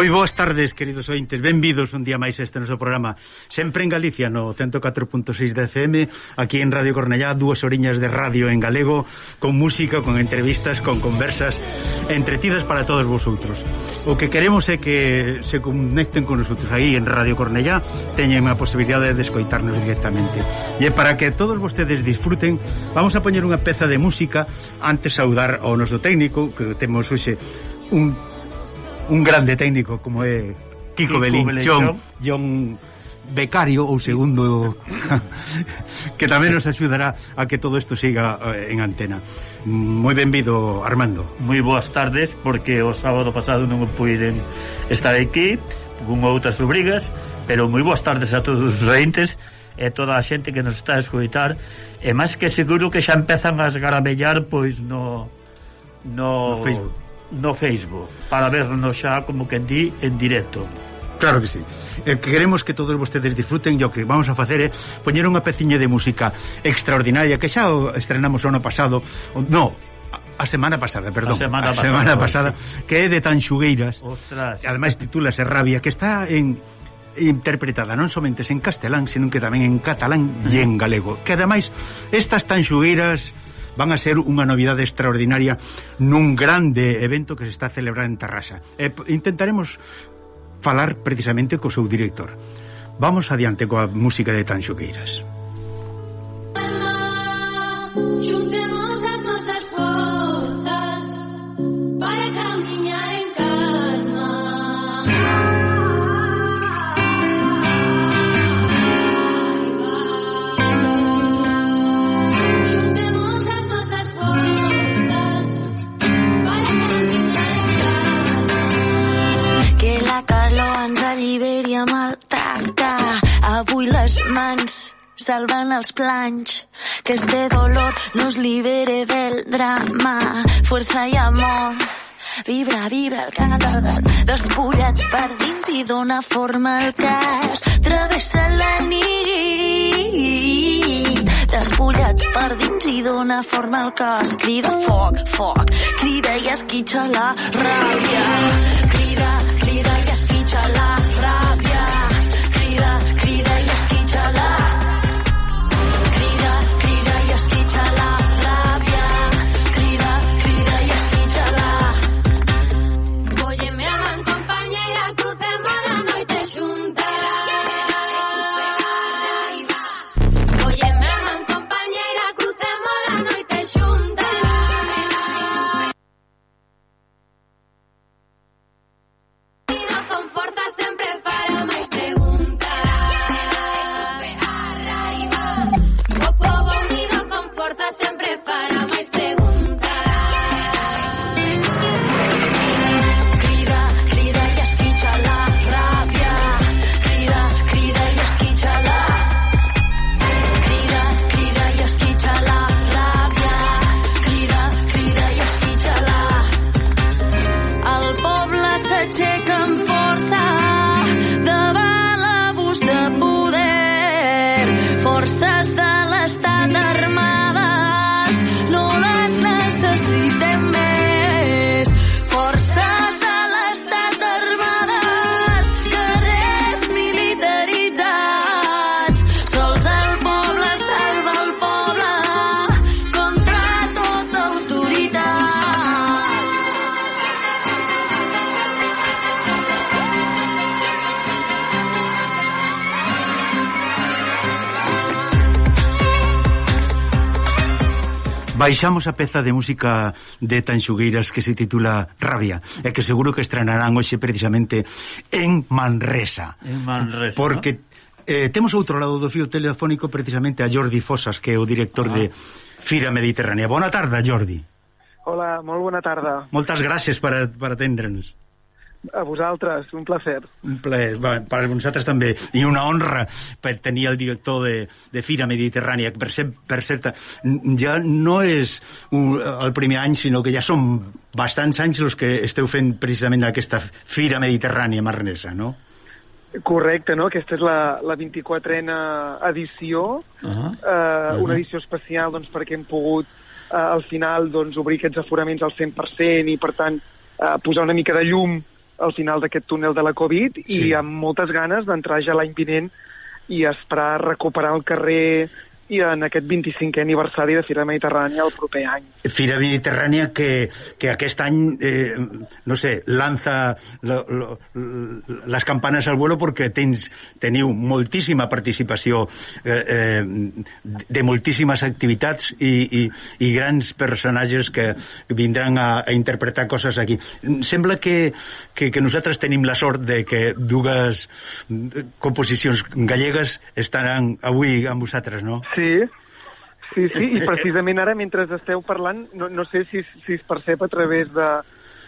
Moi boas tardes, queridos ointes. Benvidos un día máis a este noso programa. Sempre en Galicia, no 104.6 de FM Aquí en Radio Cornellá dúas oriñas de radio en galego Con música, con entrevistas, con conversas Entretidas para todos vosotros. O que queremos é que se conecten con nosotros Aí en Radio Cornellá Teñen a posibilidade de escoitarnos directamente. E para que todos vostedes disfruten Vamos a poñer unha peza de música Antes saudar ao noso técnico Que temos hoxe un un grande técnico como é Kiko, Kiko Belinchón e un becario ou segundo que tamén nos axudará a que todo isto siga eh, en antena. Moi benvido, Armando. Moi boas tardes, porque o sábado pasado non puiden estar aquí con outras obrigas, pero moi boas tardes a todos os reintes e toda a xente que nos está a escoitar e máis que seguro que xa empezan a esgarabellar pois no no, no Facebook no Facebook para vernos xa como que di en directo. Claro que sí. Eh, queremos que todos vostedes disfruten e o que vamos a facer é eh, poñer unha peciña de música extraordinaria que xa o estrenamos o ano pasado. O, no, a semana pasada, perdón. A semana, a semana pois, pasada, que é de Tanxugueiras. Ostras. Ademais titúlase Rabia, que está en interpretada non somente en castelán, senón que tamén en catalán e en galego. Que ademais estas tanxugueiras van a ser unha novidade extraordinaria nun grande evento que se está a celebrar en Tarrasa. E intentaremos falar precisamente co seu director. Vamos adiante coa música de Tanxo Queiras. Xunte mans salvan els planys, que este dolor nos libere del drama, fuerza i amor. Vibra, vibra el cadàver, despullat per dins i dona forma al cas. Travessa la nit, despullat per dins i dona forma al cos. Crida foc, foc, crida i esquitxa la ràbia. Crida, crida i esquitxa la ràbia. Baixamos a peza de música de Tanxugueiras que se titula Rabia, e que seguro que estrenarán hoxe precisamente en Manresa. En Manresa. Porque eh, temos outro lado do fío telefónico precisamente a Jordi Fosas, que é o director ah. de Fira Mediterránea. Bona tarda, Jordi. Hola, molt bona tarda. Moltes gràcies per, per atendre'ns. A vosaltres, un placer. Un plaer, bueno, per a vosaltres també. I una honra per tenir el director de, de Fira Mediterrània, que per, ser, per cert, ja no és un, el primer any, sinó que ja són bastants anys els que esteu fent precisament aquesta Fira Mediterrània marnesa, no? Correcte, no? Aquesta és la, la 24a edició, uh -huh. uh -huh. una edició especial doncs, perquè hem pogut uh, al final doncs, obrir aquests aforaments al 100% i, per tant, uh, posar una mica de llum al final d'aquest túnel de la Covid Sí. i amb moltes ganes d'entrar ja l'any vinent i esperar recuperar el carrer i en aquest 25è aniversari de Fira Mediterrània el proper any. Fira Mediterrània que, que aquest any, eh, no sé, lanza lo, lo, les campanes al vuelo perquè tens, teniu moltíssima participació eh, eh, de moltíssimes activitats i, i, i grans personatges que vindran a, a interpretar coses aquí. Sembla que, que, que nosaltres tenim la sort de que dues composicions gallegues estaran avui amb vosaltres, no? Sí, sí, sí, i precisament ara, mentre esteu parlant, no, no sé si, si es percep a través de,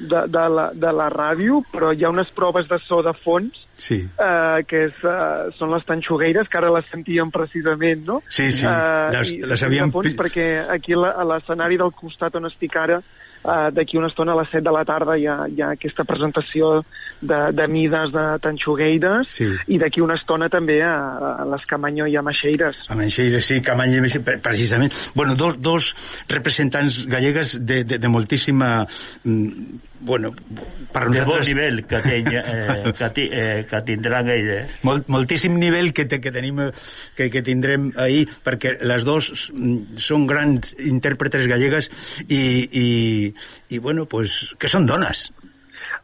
de, de, la, de la ràdio, però hi ha unes proves de so de fons Sí. eh, que és, eh, són les tanxogueires, que ara les sentíem precisament, no? Sí, sí, Eh, les- les són havíem fons perquè aquí la, a l'escenari del costat on estic ara, eh, d'aquí una estona a les 7 de la tarda hi ha, hi ha aquesta presentació de, de mides de tanxogueires Sí. i d'aquí una estona també a, a les Camanyo i a Maxeires. A Menxeires, sí, Camany i Menxeires, precisament. Bueno, dos, dos representants gallegues de, de, de moltíssima... mm, Bueno, per de bon nosaltres... nivell que, tenya, eh, que, ti, eh, que tindran elles. Molt, moltíssim nivell que, te, que tenim eh, que, que tindrem ahir perquè les dos mm, són grans intèrpretes gallegues i, i, i bueno, pues, que són dones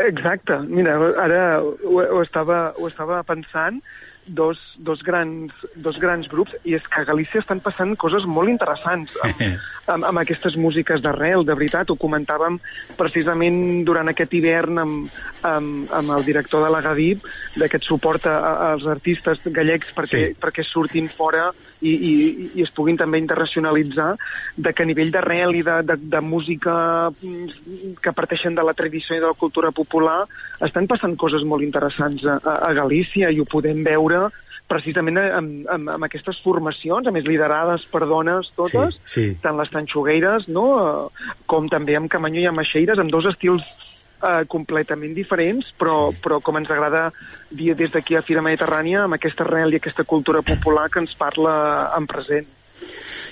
Exacte. Mira, ara ho, ho, estava, ho estava pensant, dos, dos, grans, dos grans grups, i és que a Galícia estan passant coses molt interessants amb, amb, amb aquestes músiques d'arrel, de veritat. Ho comentàvem precisament durant aquest hivern amb, amb, amb el director de la Gadip, d'aquest suport a, a- als artistes gallecs perquè, Sí. perquè surtin fora i, i, i es puguin també internacionalitzar, de que a nivell d'arrel i de, de, de música mm, que parteixen de la tradició i de la cultura popular, estan passant coses molt interessants a, a Galícia i ho podem veure precisament amb, amb, amb aquestes formacions, a més liderades per dones totes, Sí, sí. tant les tanxogueires, no? eh, com també amb Camanyo i amb Aixeires, amb dos estils eh, completament diferents, però, sí. però com ens agrada dir des d'aquí a Fira Mediterrània, amb aquesta arrel i aquesta cultura popular que ens parla en present.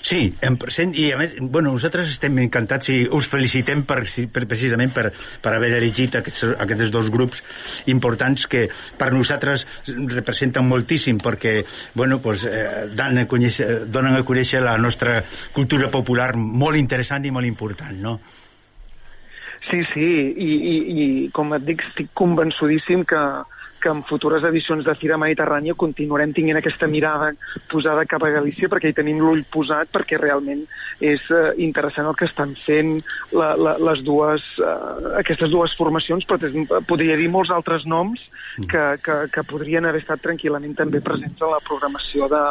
Sí, en present, i a més, bueno, nosaltres estem encantats i us felicitem per, per, precisament per, per haver elegit aquests, aquests dos grups importants que per nosaltres representen moltíssim perquè, bueno, pues, eh, dan a conèixer, donen a conèixer la nostra cultura popular molt interessant i molt important, no? Sí, sí, i, i, i com et dic, estic convençudíssim que, que en futures edicions de Fira Mediterrània continuarem tinguent aquesta mirada posada cap a Galícia perquè hi tenim l'ull posat perquè realment és eh, interessant el que estan fent la, la, les dues, eh, aquestes dues formacions, però podria dir molts altres noms que, que, que podrien haver estat tranquil·lament també presents a la programació de,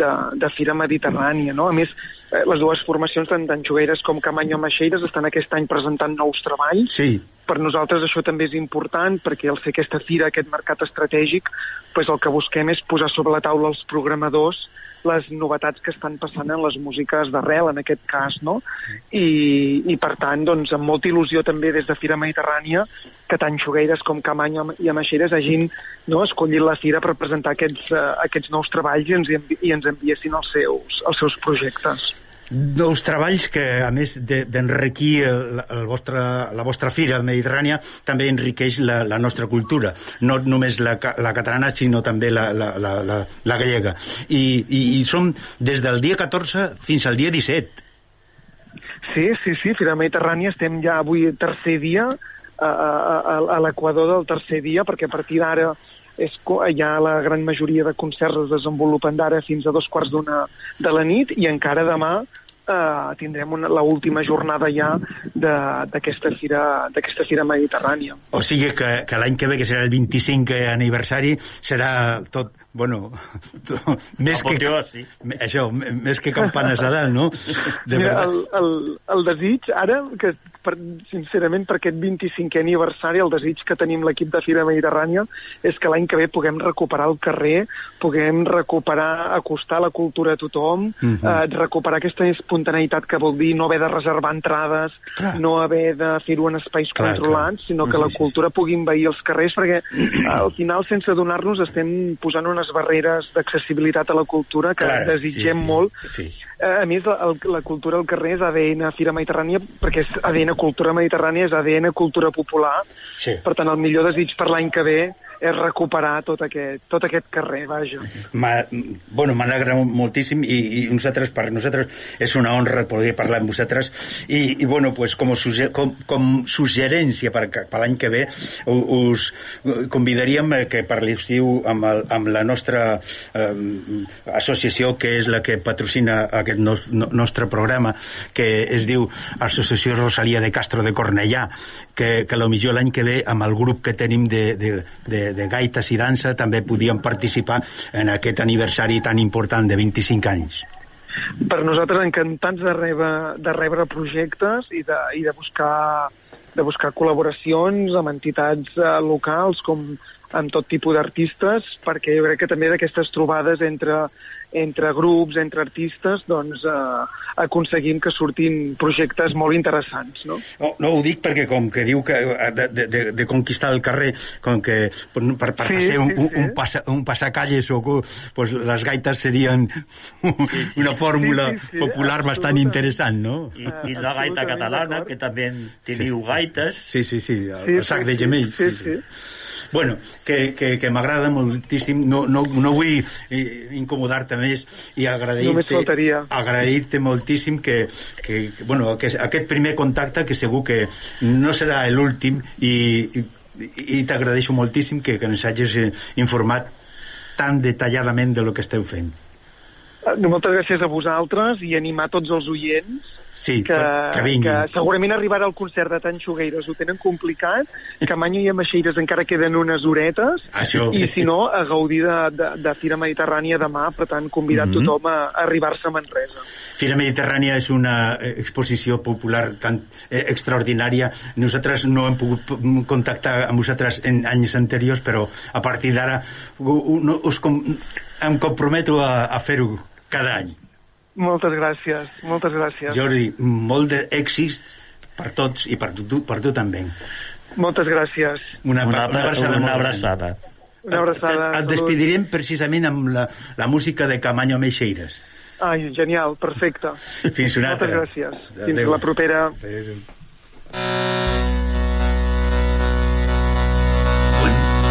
de, de Fira Mediterrània. No? A més, eh, les dues formacions, tant d'Anxogueres com Camanyo Maxeires, estan aquest any presentant nous treballs. Sí, Per nosaltres això també és important perquè al fer aquesta fira, aquest mercat estratègic, pues el que busquem és posar sobre la taula als programadors les novetats que estan passant en les músiques d'arrel, en aquest cas, no? I, i per tant, doncs, amb molta il·lusió també des de Fira Mediterrània que tant Xogueires com Camanyo i Amaixeres hagin no, escollit la fira per presentar aquests, uh, aquests nous treballs i ens, i ens enviessin els seus, els seus projectes. Nous treballs que, a més de- d'enriquir el, vostre, la vostra fira mediterrània, també enriqueix la, la nostra cultura, no només la, la catalana, sinó també la, la, la, la, la gallega. I, i, I som des del dia 14 fins al dia 17. Sí, sí, sí, Fira Mediterrània estem ja avui tercer dia, a, a, a, a l'equador del tercer dia, perquè a partir d'ara és, ha la gran majoria de concerts es desenvolupen d'ara fins a dos quarts d'una de la nit i encara demà eh, tindrem una, la última jornada ja d'aquesta fira, fira mediterrània. O sigui que, que l'any que ve, que serà el 25è aniversari, serà tot, bueno, tot, més que... Apoteosi. Això, m- més que campanes a dalt, no? De Mira, veritat. el, el, el desig, ara, que per, sincerament per aquest 25è aniversari, el desig que tenim l'equip de Fira Mediterrània és que l'any que ve puguem recuperar el carrer, puguem recuperar, acostar la cultura a tothom, Mhm. eh, recuperar aquesta espontaneïtat que vol dir no haver de reservar entrades, Clar. no haver de fer-ho en espais Clar, controlats, clar. sinó que Sí, la sí, sí. cultura pugui envair els carrers, perquè al final, sense donar-nos, estem posant una unes barreres d'accessibilitat a la cultura que Clar, desitgem sí, sí, molt. sí. Eh, a més, la, el, la cultura al carrer és ADN Fira Mediterrània, perquè és ADN Cultura Mediterrània, és ADN Cultura Popular. Sí. Per tant, el millor desig per l'any que ve és recuperar tot aquest, tot aquest carrer, vaja. Ma, bueno, m'alegra moltíssim i, i nosaltres, per nosaltres és una honra poder parlar amb vosaltres i, i bueno, pues, com, sugger, com, com suggerència per, per l'any que ve us convidaríem que parléssiu amb, el, amb la nostra eh, associació que és la que patrocina aquest nos, no, nostre programa que es diu Associació Rosalia de Castro de Cornellà que, que millor l'any que ve amb el grup que tenim de, de, de, de gaites i dansa també podíem participar en aquest aniversari tan important de 25 anys. Per nosaltres encantats de rebre, de rebre projectes i de, i de buscar de buscar col·laboracions amb entitats eh, locals com amb tot tipus d'artistes, perquè jo crec que també d'aquestes trobades entre, entre grups, entre artistes, doncs eh, aconseguim que surtin projectes molt interessants, no? No, no ho dic perquè com que diu que eh, de, de, de, de conquistar el carrer com que per, per Sí, ser un, sí, un, sí. un, passa, un passacalles o pues les gaites serien una fórmula Sí, sí, sí, popular bastant absolutament. interessant, no? I, i la gaita catalana, que també teniu gaites. Sí, sí, sí, el, Sí, el sac sí, de sí, gemells. sí, sí. Bueno, que, que, que m'agrada moltíssim, no, no, no vull eh, incomodar-te més i agrair-te agrair-te moltíssim que, que, que, bueno, que aquest primer contacte que segur que no serà l'últim i, i, i t'agradeixo moltíssim que, que ens hagis eh, informat tan detalladament de lo que esteu fent. Eh, Moltes gràcies a vosaltres i animar tots els oients Sí, que, que vinguin. que segurament arribarà al concert de Tanxogueires ho tenen complicat, que Manyo i a Meixeires encara queden unes horetes, Això. i si no, a gaudir de, de, de Fira Mediterrània demà, per tant, convidar Mhm. tothom a, arribar-se a Manresa. Fira Mediterrània és una eh, exposició popular tan eh, extraordinària. Nosaltres no hem pogut contactar amb vosaltres en anys anteriors, però a partir d'ara us com, em comprometo a, a fer-ho cada any. Moltes gràcies, moltes gràcies. Jordi, molt d'èxits per tots i per tu, per tu també. Moltes gràcies. Una, Una, una abraçada. una abraçada. Una abraçada. Et, et despedirem precisament amb la, la música de Camaño Meixeiras. Ai, genial, perfecte. Fins una Moltes altra. gràcies. Fins Adéu. la propera. Adéu.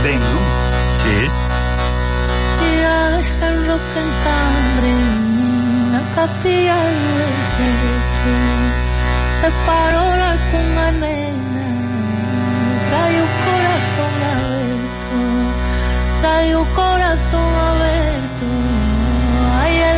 Vengo. Sí. Día de San Roque en Cambre, tapi alas dito é parola cunha nena trae o corazón aberto trae o corazón aberto ai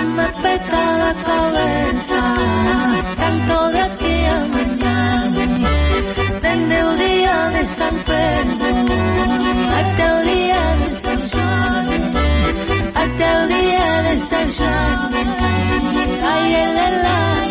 se me peta da cabeza Canto de aquí a mañana Dende o día de San Pedro Até o día de San Juan Até o día de San Juan Ai, ele, ele,